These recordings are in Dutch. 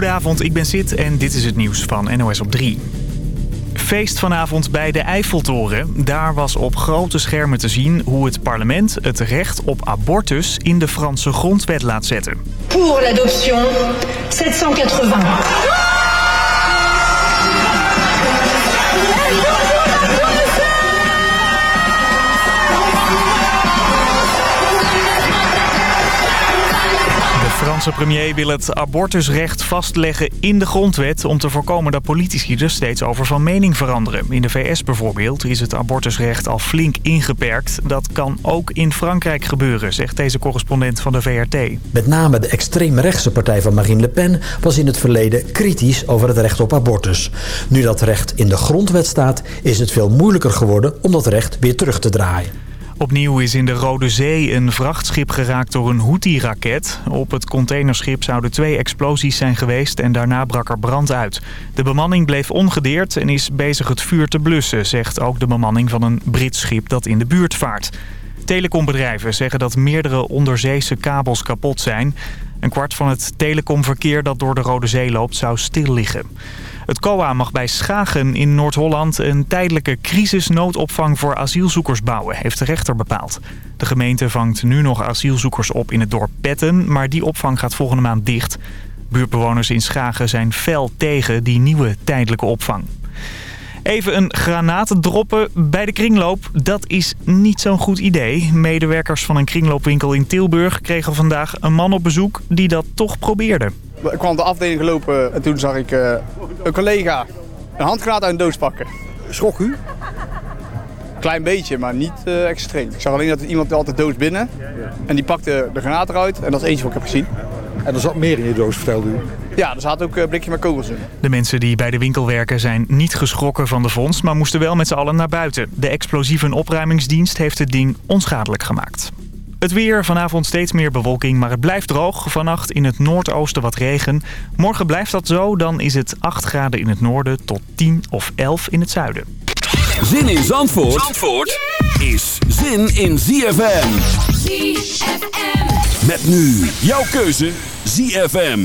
Goedenavond, ik ben Sid en dit is het nieuws van NOS op 3. Feest vanavond bij de Eiffeltoren. Daar was op grote schermen te zien hoe het parlement het recht op abortus in de Franse grondwet laat zetten. Pour l'adoption, 780. Franse premier wil het abortusrecht vastleggen in de grondwet... om te voorkomen dat politici er steeds over van mening veranderen. In de VS bijvoorbeeld is het abortusrecht al flink ingeperkt. Dat kan ook in Frankrijk gebeuren, zegt deze correspondent van de VRT. Met name de extreemrechtse partij van Marine Le Pen... was in het verleden kritisch over het recht op abortus. Nu dat recht in de grondwet staat... is het veel moeilijker geworden om dat recht weer terug te draaien. Opnieuw is in de Rode Zee een vrachtschip geraakt door een Houthi-raket. Op het containerschip zouden twee explosies zijn geweest en daarna brak er brand uit. De bemanning bleef ongedeerd en is bezig het vuur te blussen, zegt ook de bemanning van een Brits schip dat in de buurt vaart. Telecombedrijven zeggen dat meerdere onderzeese kabels kapot zijn. Een kwart van het telecomverkeer dat door de Rode Zee loopt zou stil liggen. Het COA mag bij Schagen in Noord-Holland een tijdelijke crisisnoodopvang voor asielzoekers bouwen, heeft de rechter bepaald. De gemeente vangt nu nog asielzoekers op in het dorp Petten, maar die opvang gaat volgende maand dicht. Buurtbewoners in Schagen zijn fel tegen die nieuwe tijdelijke opvang. Even een granaat droppen bij de kringloop, dat is niet zo'n goed idee. Medewerkers van een kringloopwinkel in Tilburg kregen vandaag een man op bezoek die dat toch probeerde. Ik kwam de afdeling gelopen en toen zag ik uh, een collega een handgranaat uit een doos pakken. Schrok u? Klein beetje, maar niet uh, extreem. Ik zag alleen dat iemand altijd de doos binnen en die pakte de granaat eruit en dat is eentje wat ik heb gezien. En er zat meer in je doos, vertelde u? Ja, er zaten ook uh, blikjes met kogels in. De mensen die bij de winkel werken zijn niet geschrokken van de vondst... maar moesten wel met z'n allen naar buiten. De explosieve opruimingsdienst heeft het ding onschadelijk gemaakt. Het weer, vanavond steeds meer bewolking, maar het blijft droog. Vannacht in het noordoosten wat regen. Morgen blijft dat zo, dan is het 8 graden in het noorden tot 10 of 11 in het zuiden. Zin in Zandvoort, Zandvoort is zin in ZFM. ZFM. Met nu jouw keuze ZFM.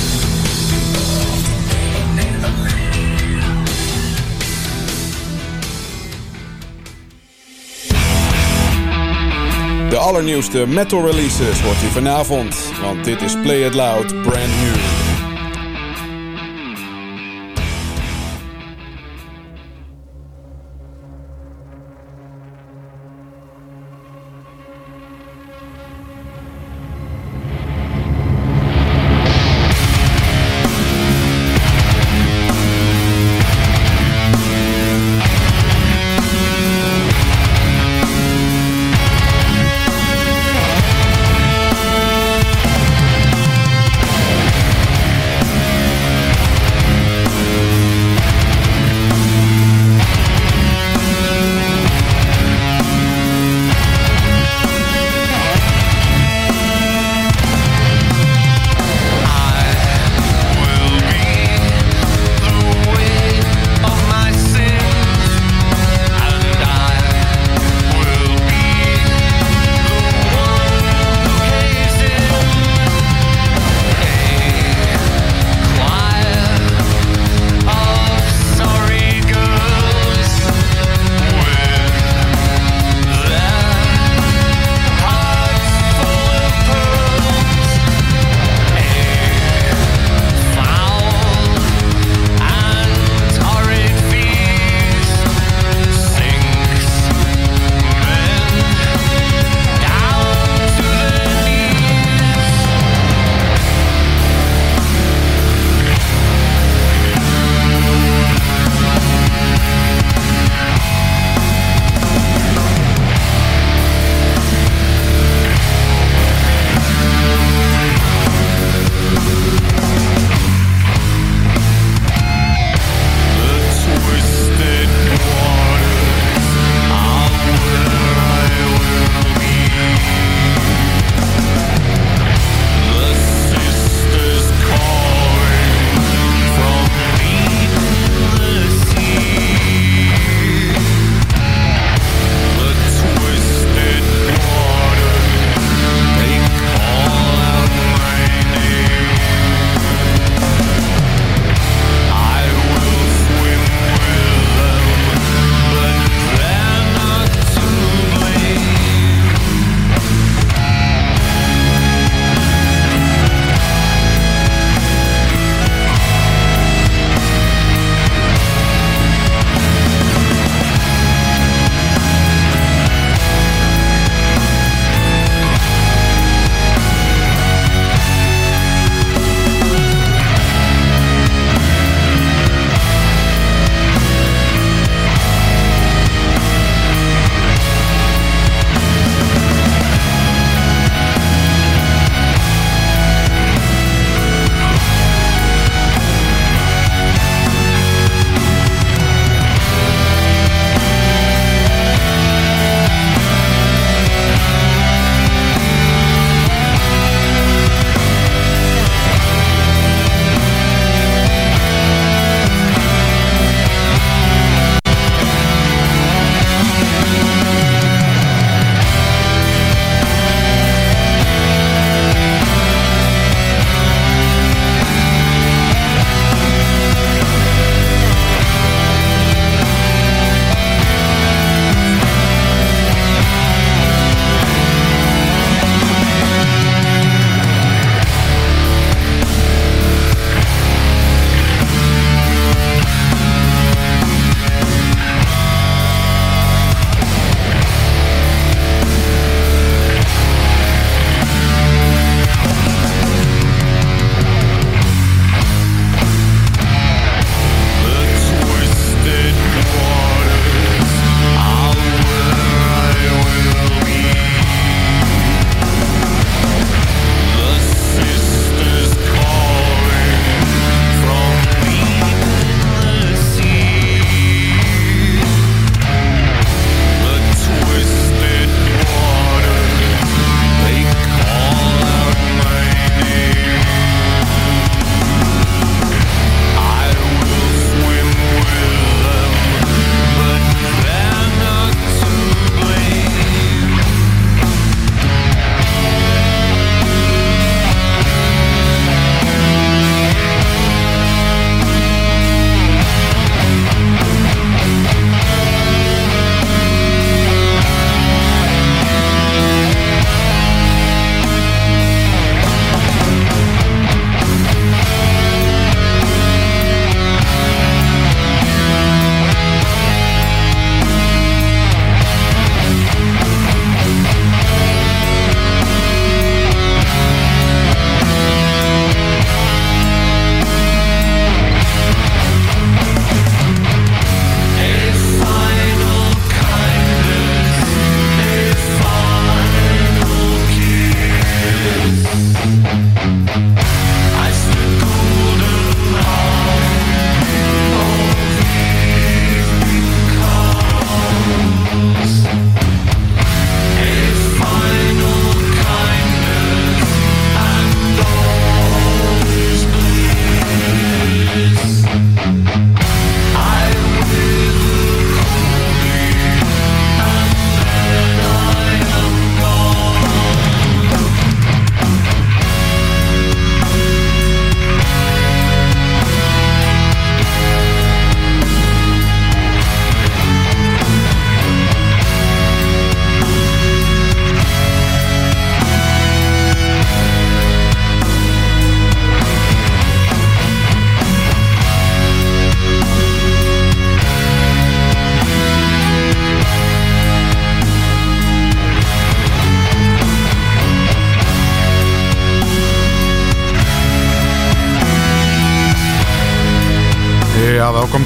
De allernieuwste metal releases hoort u vanavond, want dit is Play It Loud Brand New.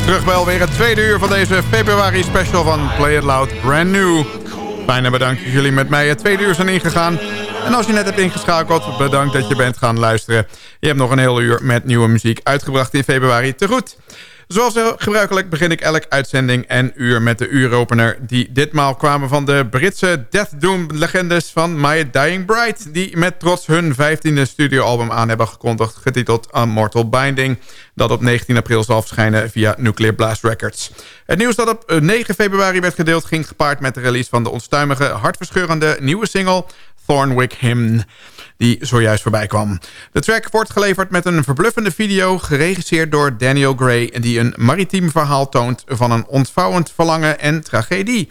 Terug bij alweer het tweede uur van deze februari special van Play It Loud Brand New. Fijn en bedankt dat jullie met mij het tweede uur zijn ingegaan. En als je net hebt ingeschakeld, bedankt dat je bent gaan luisteren. Je hebt nog een hele uur met nieuwe muziek uitgebracht in februari te goed. Zoals gebruikelijk begin ik elke uitzending en uur met de uuropener... die ditmaal kwamen van de Britse Death Doom-legendes van My Dying Bride... die met trots hun 15e studioalbum aan hebben gekondigd... getiteld Mortal Binding, dat op 19 april zal verschijnen via Nuclear Blast Records. Het nieuws dat op 9 februari werd gedeeld... ging gepaard met de release van de onstuimige, hartverscheurende nieuwe single... Thornwick Hymn die zojuist voorbij kwam. De track wordt geleverd met een verbluffende video... geregisseerd door Daniel Gray... die een maritiem verhaal toont van een ontvouwend verlangen en tragedie.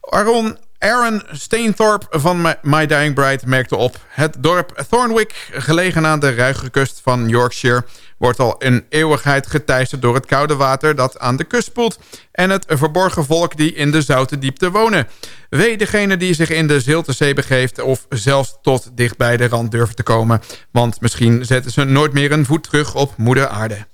Aaron Aaron Steenthorpe van My Dying Bride merkte op... het dorp Thornwick, gelegen aan de ruige kust van Yorkshire... wordt al een eeuwigheid geteisterd door het koude water dat aan de kust spoelt... en het verborgen volk die in de zoute diepte wonen. Wee degene die zich in de Zilte Zee begeeft... of zelfs tot dicht bij de rand durven te komen... want misschien zetten ze nooit meer een voet terug op moeder aarde.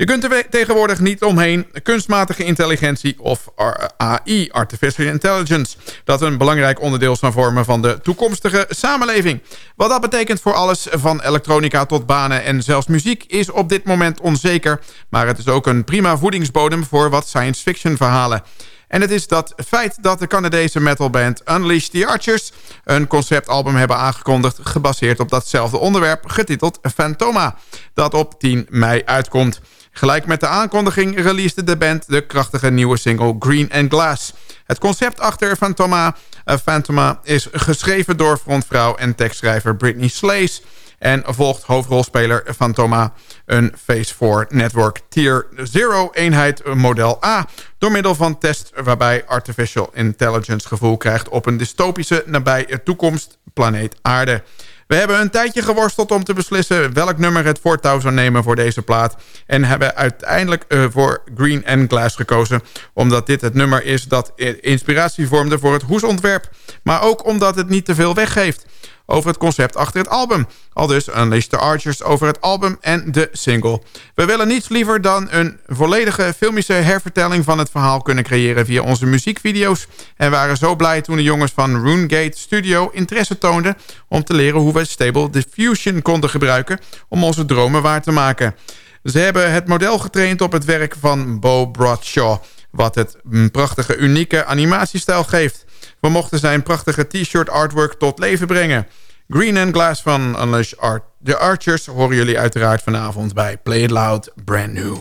Je kunt er tegenwoordig niet omheen kunstmatige intelligentie of AI, Artificial Intelligence, dat een belangrijk onderdeel zal vormen van de toekomstige samenleving. Wat dat betekent voor alles van elektronica tot banen en zelfs muziek is op dit moment onzeker, maar het is ook een prima voedingsbodem voor wat science fiction verhalen. En het is dat feit dat de Canadese metalband Unleash the Archers... een conceptalbum hebben aangekondigd... gebaseerd op datzelfde onderwerp, getiteld Phantoma... dat op 10 mei uitkomt. Gelijk met de aankondiging releasede de band de krachtige nieuwe single Green and Glass. Het concept achter Phantoma, uh, Phantoma is geschreven door frontvrouw en tekstschrijver Britney Slays... en volgt hoofdrolspeler Phantoma een Phase 4 Network Tier 0 eenheid model A... door middel van test waarbij artificial intelligence gevoel krijgt... op een dystopische nabije toekomst, planeet Aarde... We hebben een tijdje geworsteld om te beslissen welk nummer het voortouw zou nemen voor deze plaat. En hebben uiteindelijk uh, voor Green and Glass gekozen. Omdat dit het nummer is dat inspiratie vormde voor het hoesontwerp. Maar ook omdat het niet te veel weggeeft over het concept achter het album. Al dus Unleash the Archers over het album en de single. We willen niets liever dan een volledige filmische hervertelling van het verhaal kunnen creëren via onze muziekvideo's. En waren zo blij toen de jongens van RuneGate Studio interesse toonden om te leren hoe we Stable Diffusion konden gebruiken om onze dromen waar te maken. Ze hebben het model getraind op het werk van Bo Bradshaw, wat het een prachtige, unieke animatiestijl geeft. We mochten zijn prachtige t-shirt artwork tot leven brengen. Green and Glass van Unleash Art. The Archers horen jullie uiteraard vanavond bij Play It Loud Brand New.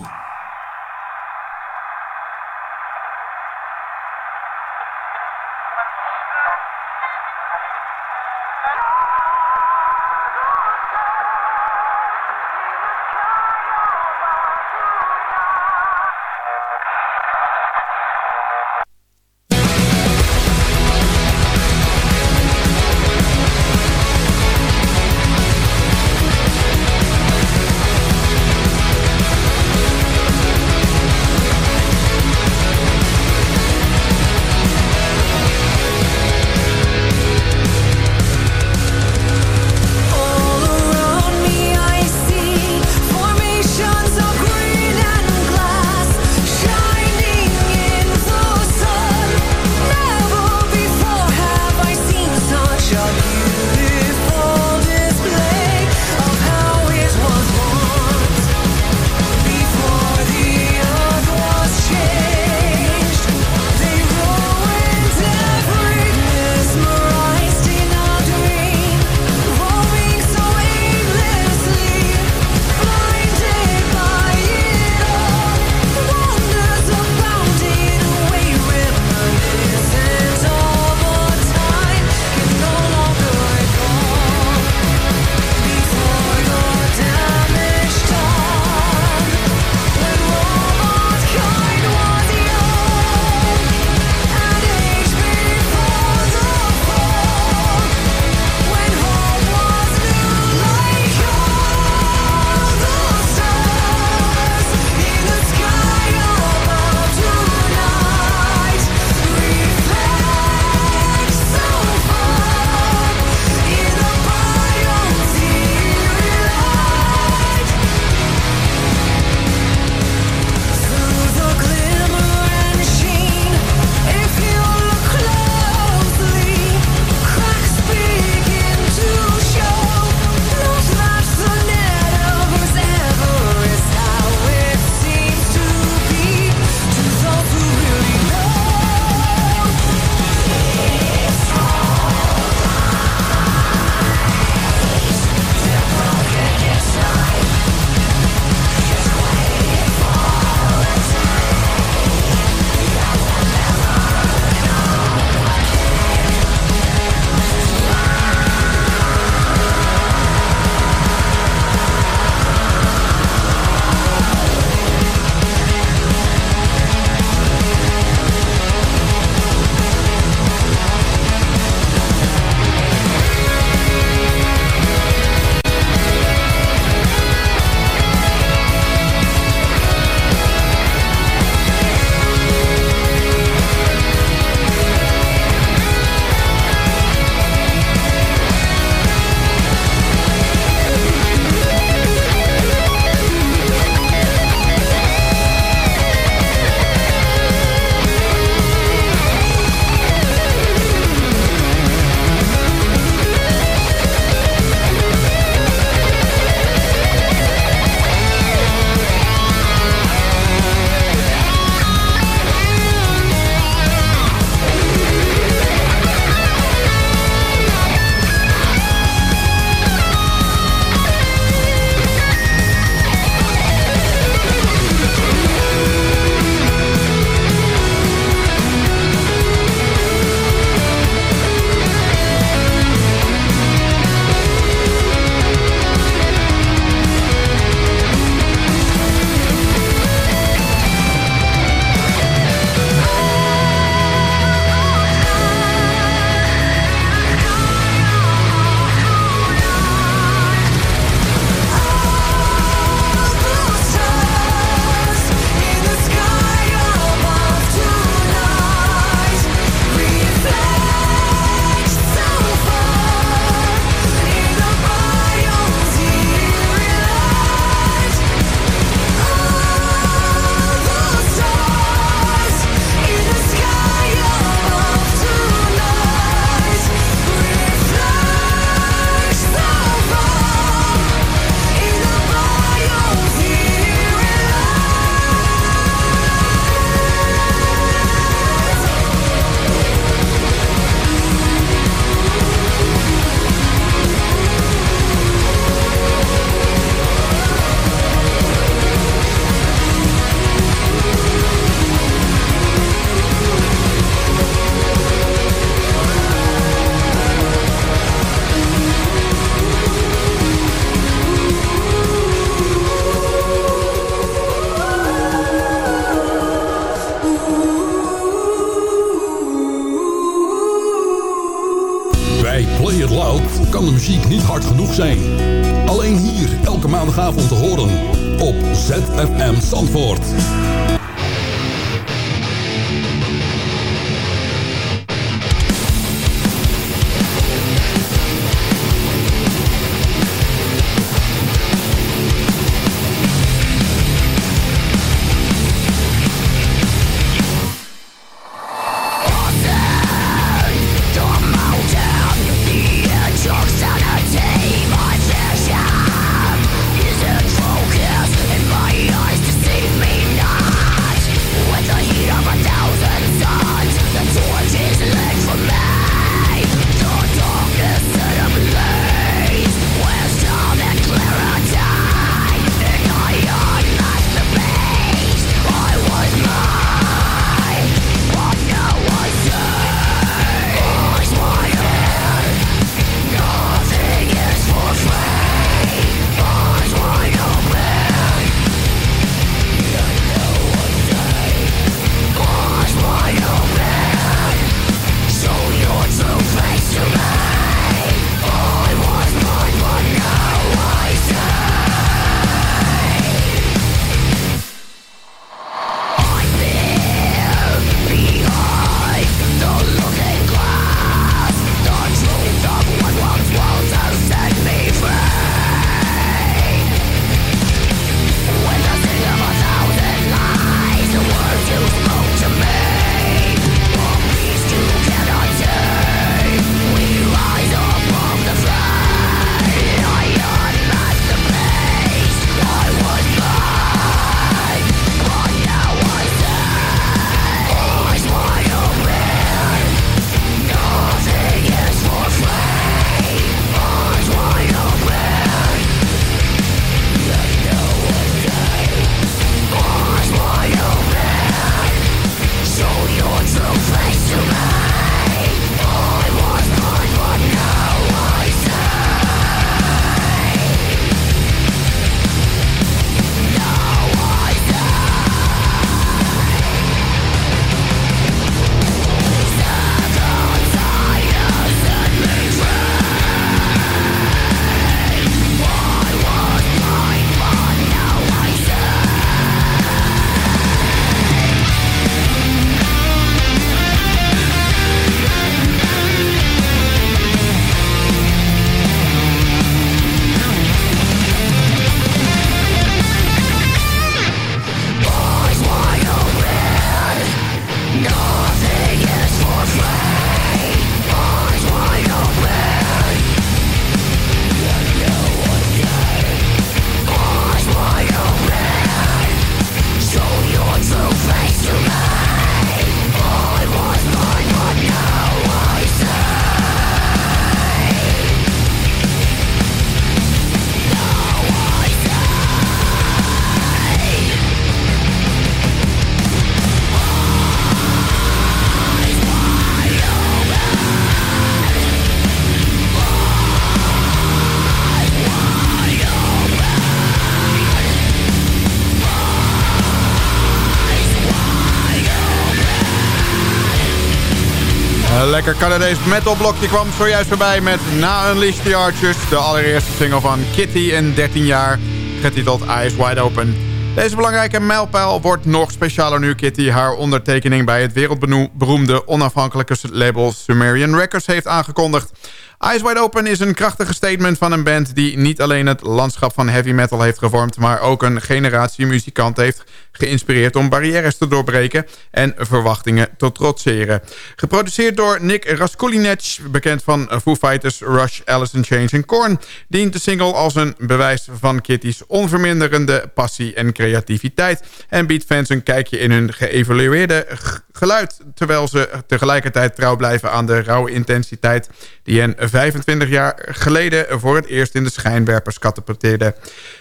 Lekker Canadees metalblokje kwam zojuist voorbij met Na Unleash the Archers. De allereerste single van Kitty in 13 jaar, getiteld Eyes Wide Open. Deze belangrijke mijlpaal wordt nog specialer nu Kitty haar ondertekening bij het wereldberoemde onafhankelijke label Sumerian Records heeft aangekondigd. Eyes Wide Open is een krachtige statement van een band... die niet alleen het landschap van heavy metal heeft gevormd... maar ook een generatie muzikanten heeft geïnspireerd... om barrières te doorbreken en verwachtingen te trotseren. Geproduceerd door Nick Raskulinec, bekend van Foo Fighters, Rush, Alice in Chains en Korn... dient de single als een bewijs van Kitty's onverminderende passie en creativiteit... en biedt fans een kijkje in hun geëvalueerde geluid... terwijl ze tegelijkertijd trouw blijven aan de rauwe intensiteit... die hen 25 jaar geleden voor het eerst in de schijnwerpers katapulteerde.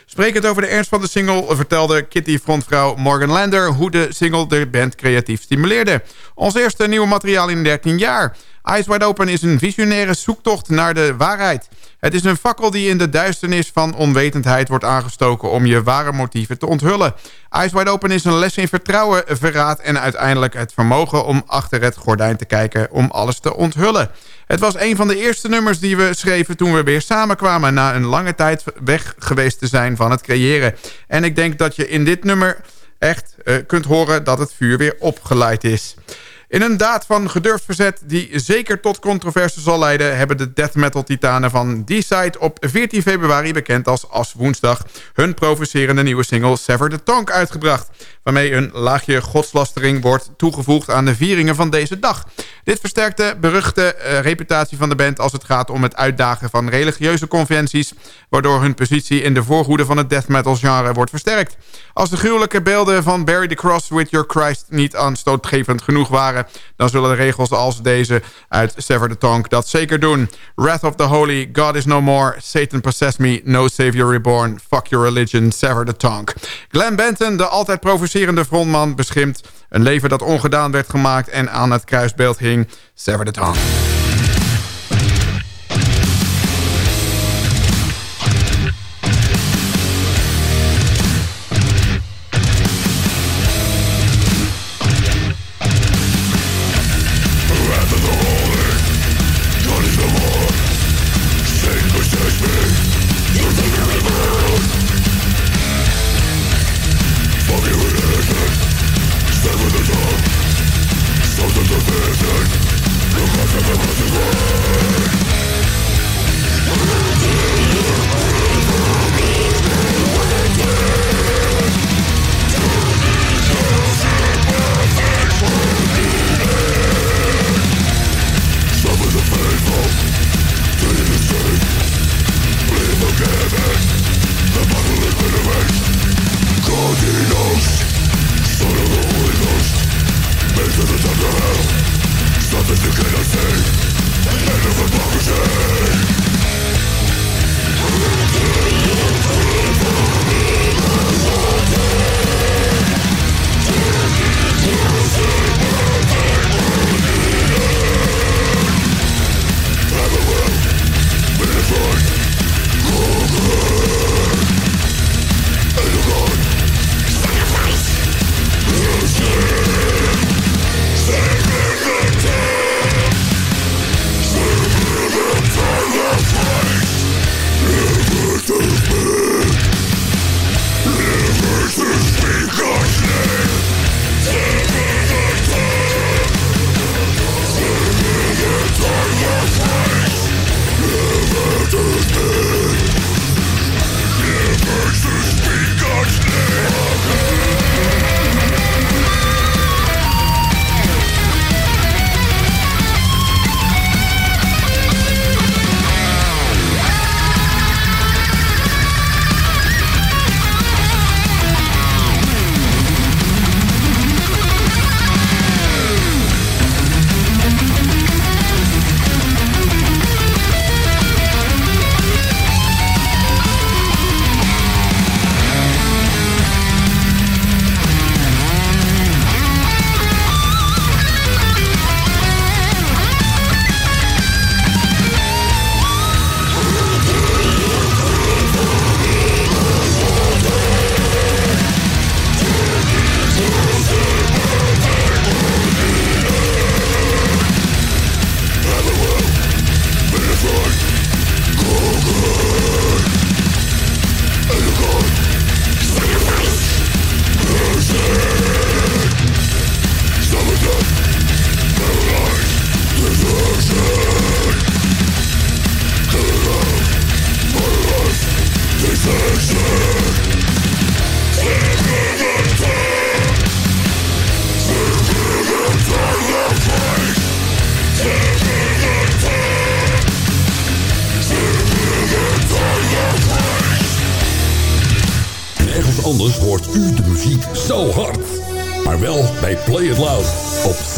Sprekend over de ernst van de single vertelde Kitty-frontvrouw Morgan Lander... hoe de single de band creatief stimuleerde. Ons eerste nieuwe materiaal in 13 jaar... Eyes Wide Open is een visionaire zoektocht naar de waarheid. Het is een fakkel die in de duisternis van onwetendheid wordt aangestoken... om je ware motieven te onthullen. Eyes Wide Open is een les in vertrouwen, verraad... en uiteindelijk het vermogen om achter het gordijn te kijken... om alles te onthullen. Het was een van de eerste nummers die we schreven... toen we weer samenkwamen na een lange tijd weg geweest te zijn van het creëren. En ik denk dat je in dit nummer echt uh, kunt horen dat het vuur weer opgeleid is. In een daad van gedurfd verzet die zeker tot controverse zal leiden... hebben de death metal titanen van D-Side op 14 februari... bekend als As Woensdag... hun provocerende nieuwe single Sever the Tongue uitgebracht... waarmee een laagje godslastering wordt toegevoegd aan de vieringen van deze dag. Dit versterkt de beruchte uh, reputatie van de band... als het gaat om het uitdagen van religieuze conventies... waardoor hun positie in de voorhoede van het death metal genre wordt versterkt. Als de gruwelijke beelden van Barry the Cross with Your Christ... niet aanstootgevend genoeg waren... dan zullen de regels als deze uit Sever the Tongue dat zeker doen. Wrath of the Holy, God is no more, Satan possess me, no savior reborn, fuck your religion, Sever the Tongue. Glenn Benton, de altijd provocerende frontman, beschimpt... een leven dat ongedaan werd gemaakt en aan het kruisbeeld hing, Sever the Tongue.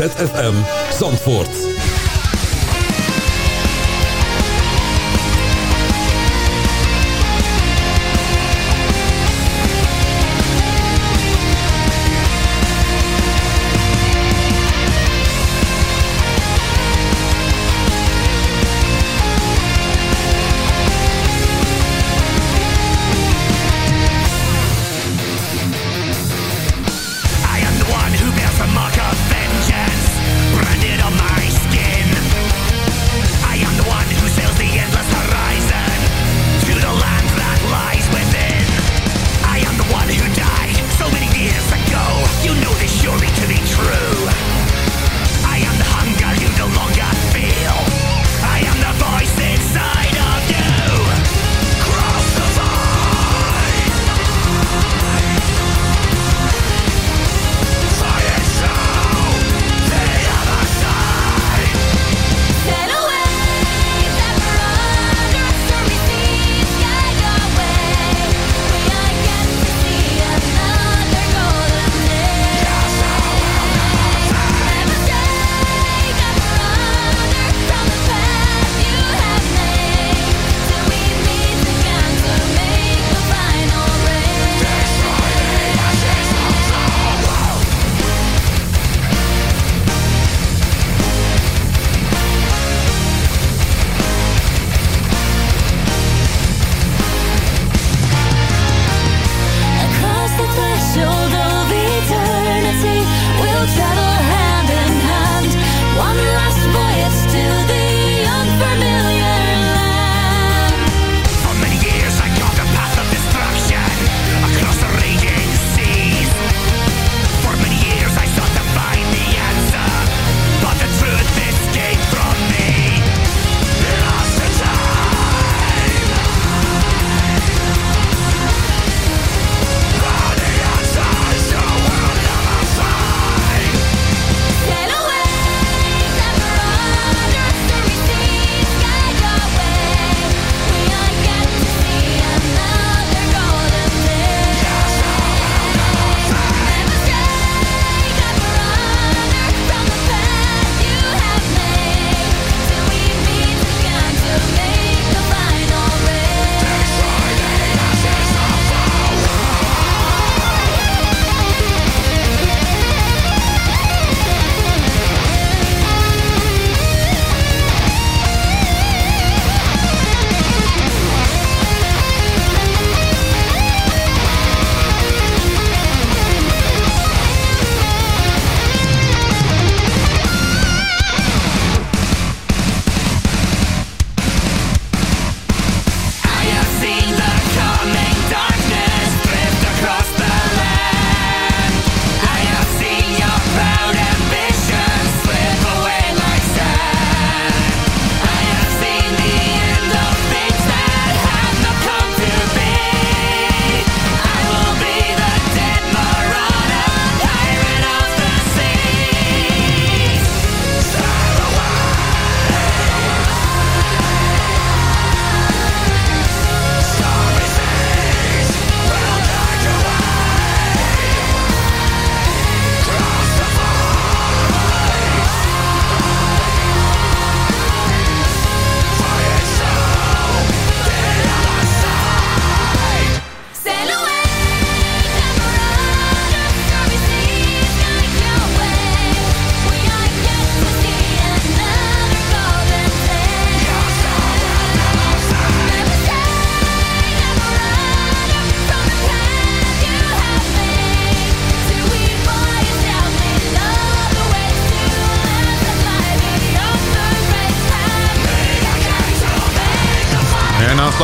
ZFM Zandvoort.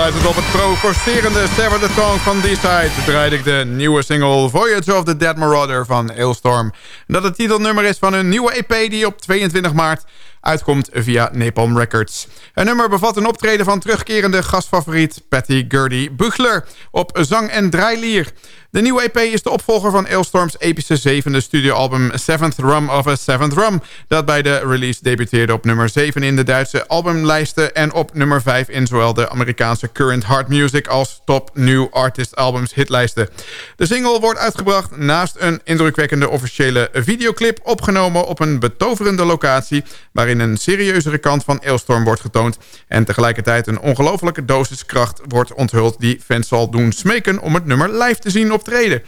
Op het provocerende Sever the Tongue van D-Side... draaide ik de nieuwe single Voyage of the Dead Marauder van Ailstorm. Dat het titelnummer is van hun nieuwe EP die op 22 maart uitkomt via Napalm Records. Het nummer bevat een optreden van terugkerende gastfavoriet Patty Gurdy Buchler op zang en draailier. De nieuwe EP is de opvolger van Ailstorm's epische zevende studioalbum Seventh Rum of a Seventh Rum... dat bij de release debuteerde op nummer 7 in de Duitse albumlijsten... en op nummer 5 in zowel de Amerikaanse Current Hard Music... als Top New Artist Albums hitlijsten. De single wordt uitgebracht naast een indrukwekkende officiële videoclip... opgenomen op een betoverende locatie... waarin een serieuzere kant van Ailstorm wordt getoond... en tegelijkertijd een ongelofelijke dosiskracht wordt onthuld... die fans zal doen smeken om het nummer live te zien op optreden.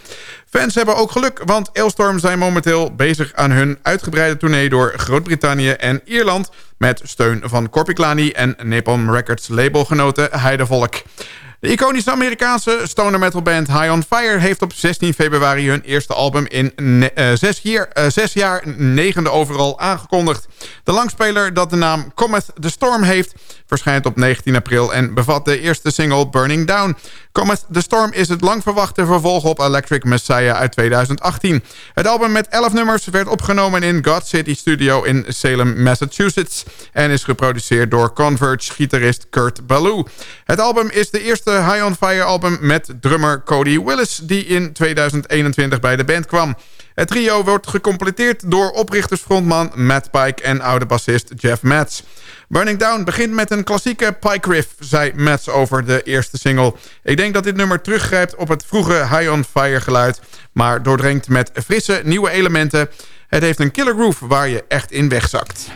Fans hebben ook geluk, want Ailstorm zijn momenteel bezig aan hun uitgebreide tournee door Groot-Brittannië en Ierland... met steun van Corpiclani en Napalm Records labelgenoten Heidevolk. De iconische Amerikaanse stoner metal band High on Fire... heeft op 16 februari hun eerste album in uh, zes, jaar, uh, zes jaar negende overal aangekondigd. De langspeler dat de naam Cometh the Storm heeft... verschijnt op 19 april en bevat de eerste single Burning Down. Cometh the Storm is het lang verwachte vervolg op Electric Messiah uit 2018. Het album met 11 nummers werd opgenomen in God City Studio in Salem, Massachusetts... en is geproduceerd door Converge-gitarist Kurt Ballou. Het album is de eerste High on Fire album met drummer Cody Willis... die in 2021 bij de band kwam. Het trio wordt gecompleteerd door oprichtersfrontman Matt Pike en oude bassist Jeff Metz. Burning Down begint met een klassieke Pike riff, zei Metz over de eerste single. Ik denk dat dit nummer teruggrijpt op het vroege High on Fire geluid... maar doordrenkt met frisse nieuwe elementen. Het heeft een killer groove waar je echt in wegzakt.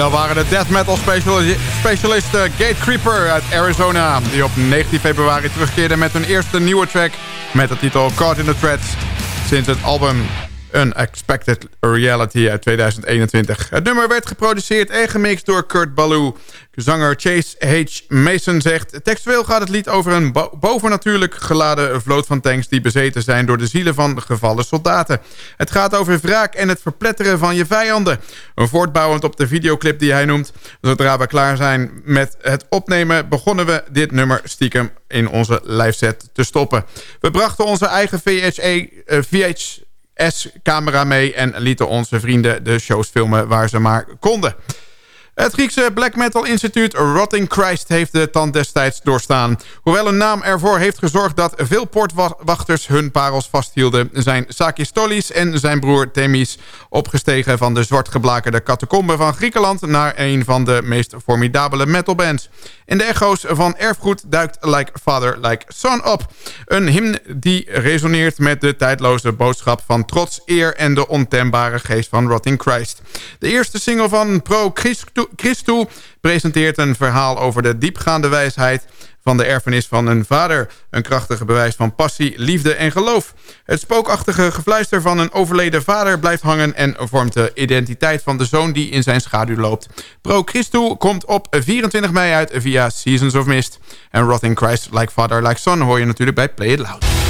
Dan waren de death metal specialisten Gate Creeper uit Arizona... die op 19 februari terugkeerde met hun eerste nieuwe track... met de titel Caught in the Threads. Sinds het album Unexpected Reality uit 2021. Het nummer werd geproduceerd en gemixt door Kurt Ballou. Zanger Chase H. Mason zegt... Textueel gaat het lied over een bovennatuurlijk geladen vloot van tanks... die bezeten zijn door de zielen van gevallen soldaten. Het gaat over wraak en het verpletteren van je vijanden. Voortbouwend op de videoclip die hij noemt... Zodra we klaar zijn met het opnemen... begonnen we dit nummer stiekem in onze live set te stoppen. We brachten onze eigen VHA... VH S-camera mee... en lieten onze vrienden de shows filmen waar ze maar konden. Het Griekse black metal instituut Rotting Christ heeft de tand destijds doorstaan. Hoewel een naam ervoor heeft gezorgd dat veel poortwachters hun parels vasthielden... zijn Sakis Tollis en zijn broer Themis opgestegen van de zwartgeblakerde catacomben van Griekenland... naar een van de meest formidabele metalbands. In de echo's van erfgoed duikt Like Father, Like Son op. Een hymne die resoneert met de tijdloze boodschap van trots, eer... en de ontembare geest van Rotting Christ. De eerste single van Pro Christu Christu presenteert een verhaal over de diepgaande wijsheid van de erfenis van een vader. Een krachtige bewijs van passie, liefde en geloof. Het spookachtige gefluister van een overleden vader blijft hangen... en vormt de identiteit van de zoon die in zijn schaduw loopt. Pro Christo komt op 24 mei uit via Seasons of Mist. En Rotting Christ Like Father Like Son hoor je natuurlijk bij Play It Loud.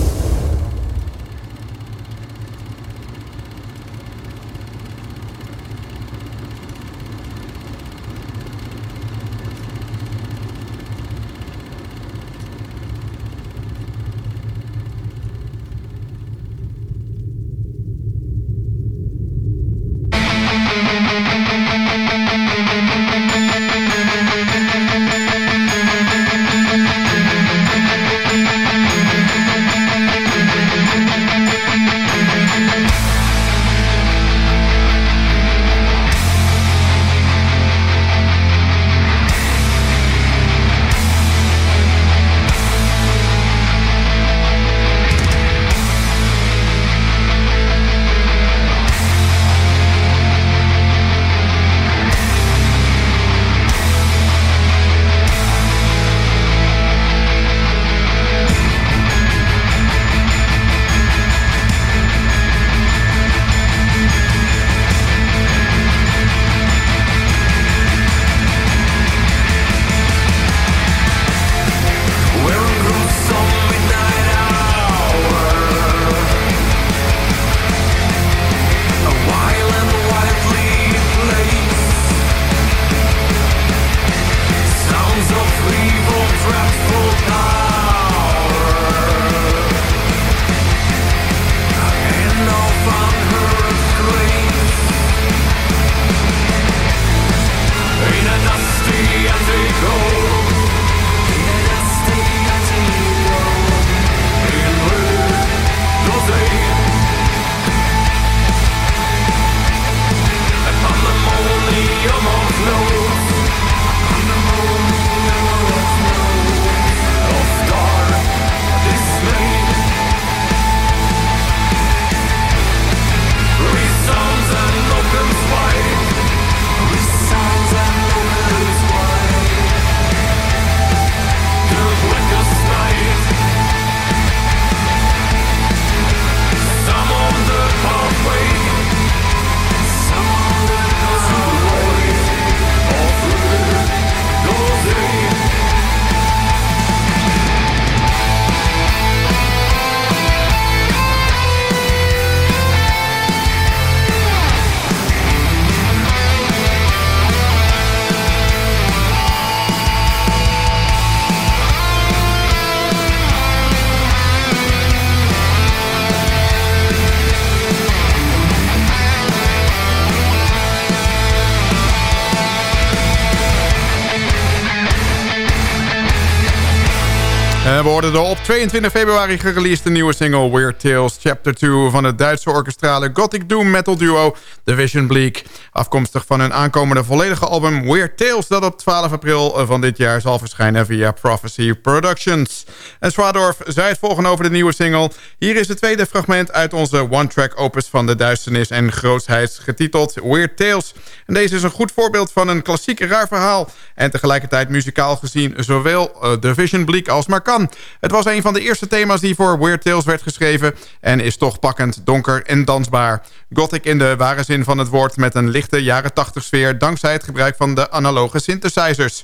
We hoorden de op 22 februari gereleased nieuwe single Weird Tales Chapter 2 van het Duitse orkestrale Gothic Doom metal duo Division Bleak. Afkomstig van hun aankomende volledige album Weird Tales dat op 12 april van dit jaar zal verschijnen via Prophecy Productions. En Swadorf zei het volgende over de nieuwe single. Hier is het tweede fragment uit onze one-track opus van de duisternis en grootsheid getiteld Weird Tales. En deze is een goed voorbeeld van een klassiek raar verhaal en tegelijkertijd muzikaal gezien zowel uh, Division Bleak als maar kan. Het was een van de eerste thema's die voor Weird Tales werd geschreven... en is toch pakkend, donker en dansbaar. Gothic in de ware zin van het woord met een lichte jaren 80 sfeer... dankzij het gebruik van de analoge synthesizers.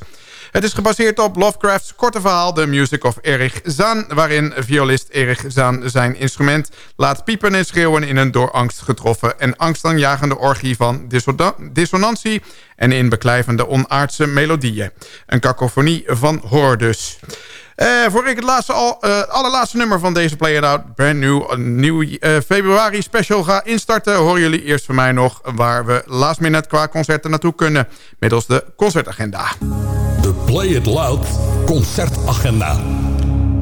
Het is gebaseerd op Lovecrafts korte verhaal The Music of Erich Zahn... waarin violist Erich Zahn zijn instrument laat piepen en schreeuwen... in een door angst getroffen en angstaanjagende orgie van dissonantie... en in beklijvende onaardse melodieën. Een kakofonie van horror dus. Uh, voor ik het laatste, al, uh, allerlaatste nummer van deze Play It Out... brand new, nieuw uh, februari special ga instarten... horen jullie eerst van mij nog... waar we last minute qua concerten naartoe kunnen... middels de concertagenda. De Play It Loud concertagenda.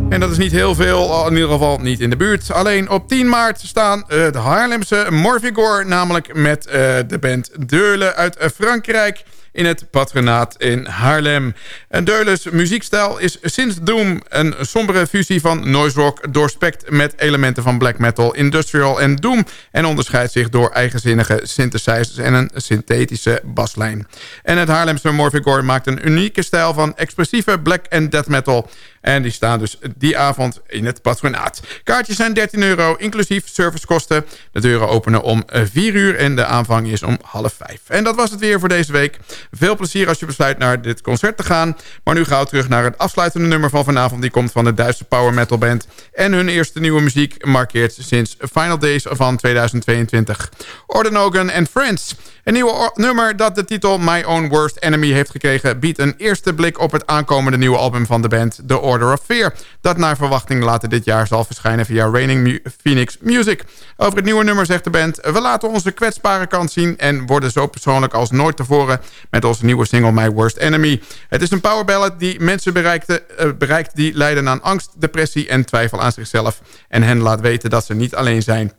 En dat is niet heel veel, in ieder geval niet in de buurt. Alleen op 10 maart staan de Haarlemse Morvigor... namelijk met de band Deule uit Frankrijk in het patronaat in Haarlem. En muziekstijl is sinds Doom een sombere fusie van noise rock... doorspekt met elementen van black metal, industrial en doom... en onderscheidt zich door eigenzinnige synthesizers en een synthetische baslijn. En het Haarlemse Morphigore maakt een unieke stijl van expressieve black en death metal... En die staan dus die avond in het patronaat. Kaartjes zijn 13 euro, inclusief servicekosten. De deuren openen om 4 uur en de aanvang is om half 5. En dat was het weer voor deze week. Veel plezier als je besluit naar dit concert te gaan. Maar nu gauw terug naar het afsluitende nummer van vanavond. Die komt van de Duitse power metal band. En hun eerste nieuwe muziek markeert sinds Final Days van 2022. Ordenogan and Friends. Een nieuwe nummer dat de titel My Own Worst Enemy heeft gekregen... biedt een eerste blik op het aankomende nieuwe album van de band... The Order of Fear... dat naar verwachting later dit jaar zal verschijnen via Raining Phoenix Music. Over het nieuwe nummer zegt de band... we laten onze kwetsbare kant zien... en worden zo persoonlijk als nooit tevoren... met onze nieuwe single My Worst Enemy. Het is een powerballad die mensen uh, bereikt... die lijden aan angst, depressie en twijfel aan zichzelf... en hen laat weten dat ze niet alleen zijn...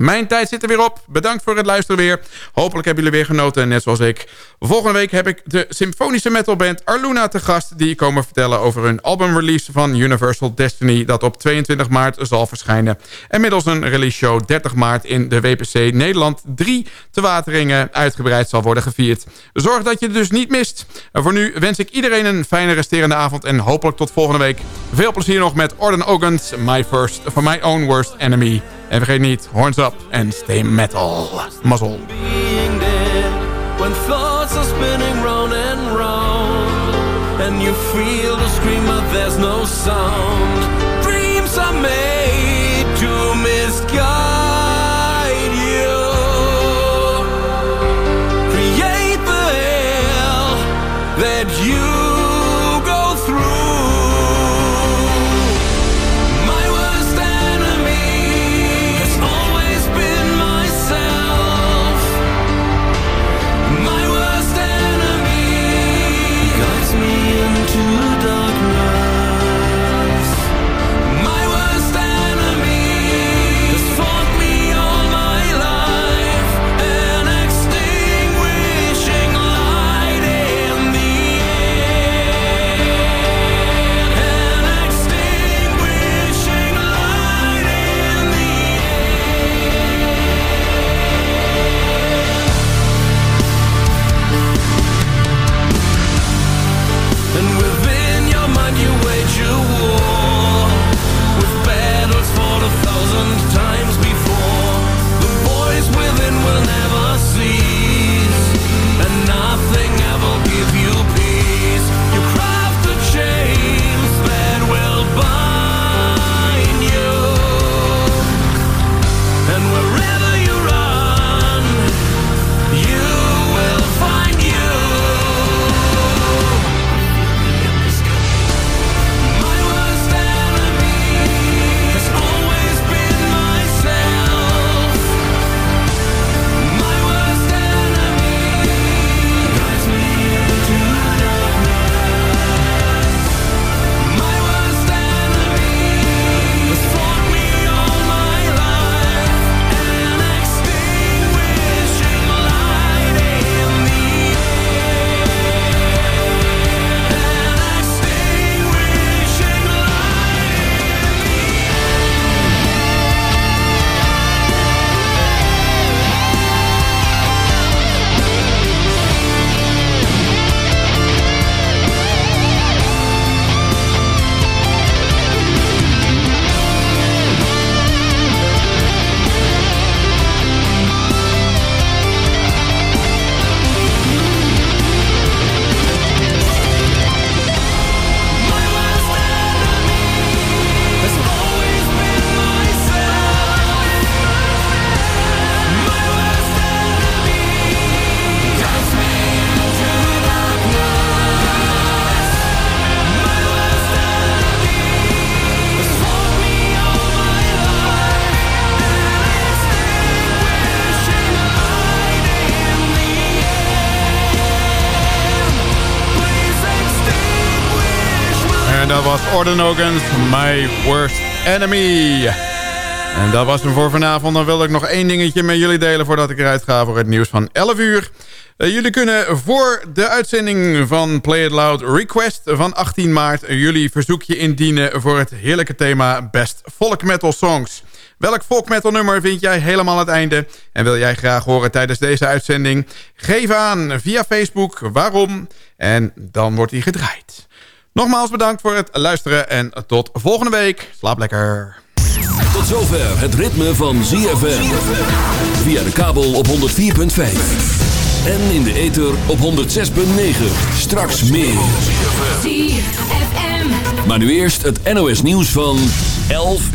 Mijn tijd zit er weer op. Bedankt voor het luisteren weer. Hopelijk hebben jullie weer genoten, net zoals ik. Volgende week heb ik de symfonische metalband Arluna te gast... die komen vertellen over hun albumrelease van Universal Destiny... dat op 22 maart zal verschijnen. En middels een release show 30 maart in de WPC Nederland 3 te Wateringen... uitgebreid zal worden gevierd. Zorg dat je het dus niet mist. En voor nu wens ik iedereen een fijne resterende avond... en hopelijk tot volgende week. Veel plezier nog met Orden Ogans, My First, for My Own Worst Enemy... En vergeet niet, horns up and stay metal. Round and you feel the there's no sound was Ordenogans, My Worst Enemy. En dat was hem voor vanavond. Dan wil ik nog één dingetje met jullie delen voordat ik eruit ga voor het nieuws van 11 uur. Uh, jullie kunnen voor de uitzending van Play It Loud Request van 18 maart... jullie verzoekje indienen voor het heerlijke thema Best Folk Metal Songs. Welk folk metal nummer vind jij helemaal het einde? En wil jij graag horen tijdens deze uitzending? Geef aan via Facebook waarom en dan wordt hij gedraaid. Nogmaals bedankt voor het luisteren en tot volgende week. Slaap lekker. Tot zover het ritme van ZFM. Via de kabel op 104.5. En in de ether op 106.9. Straks meer. Maar nu eerst het NOS nieuws van 11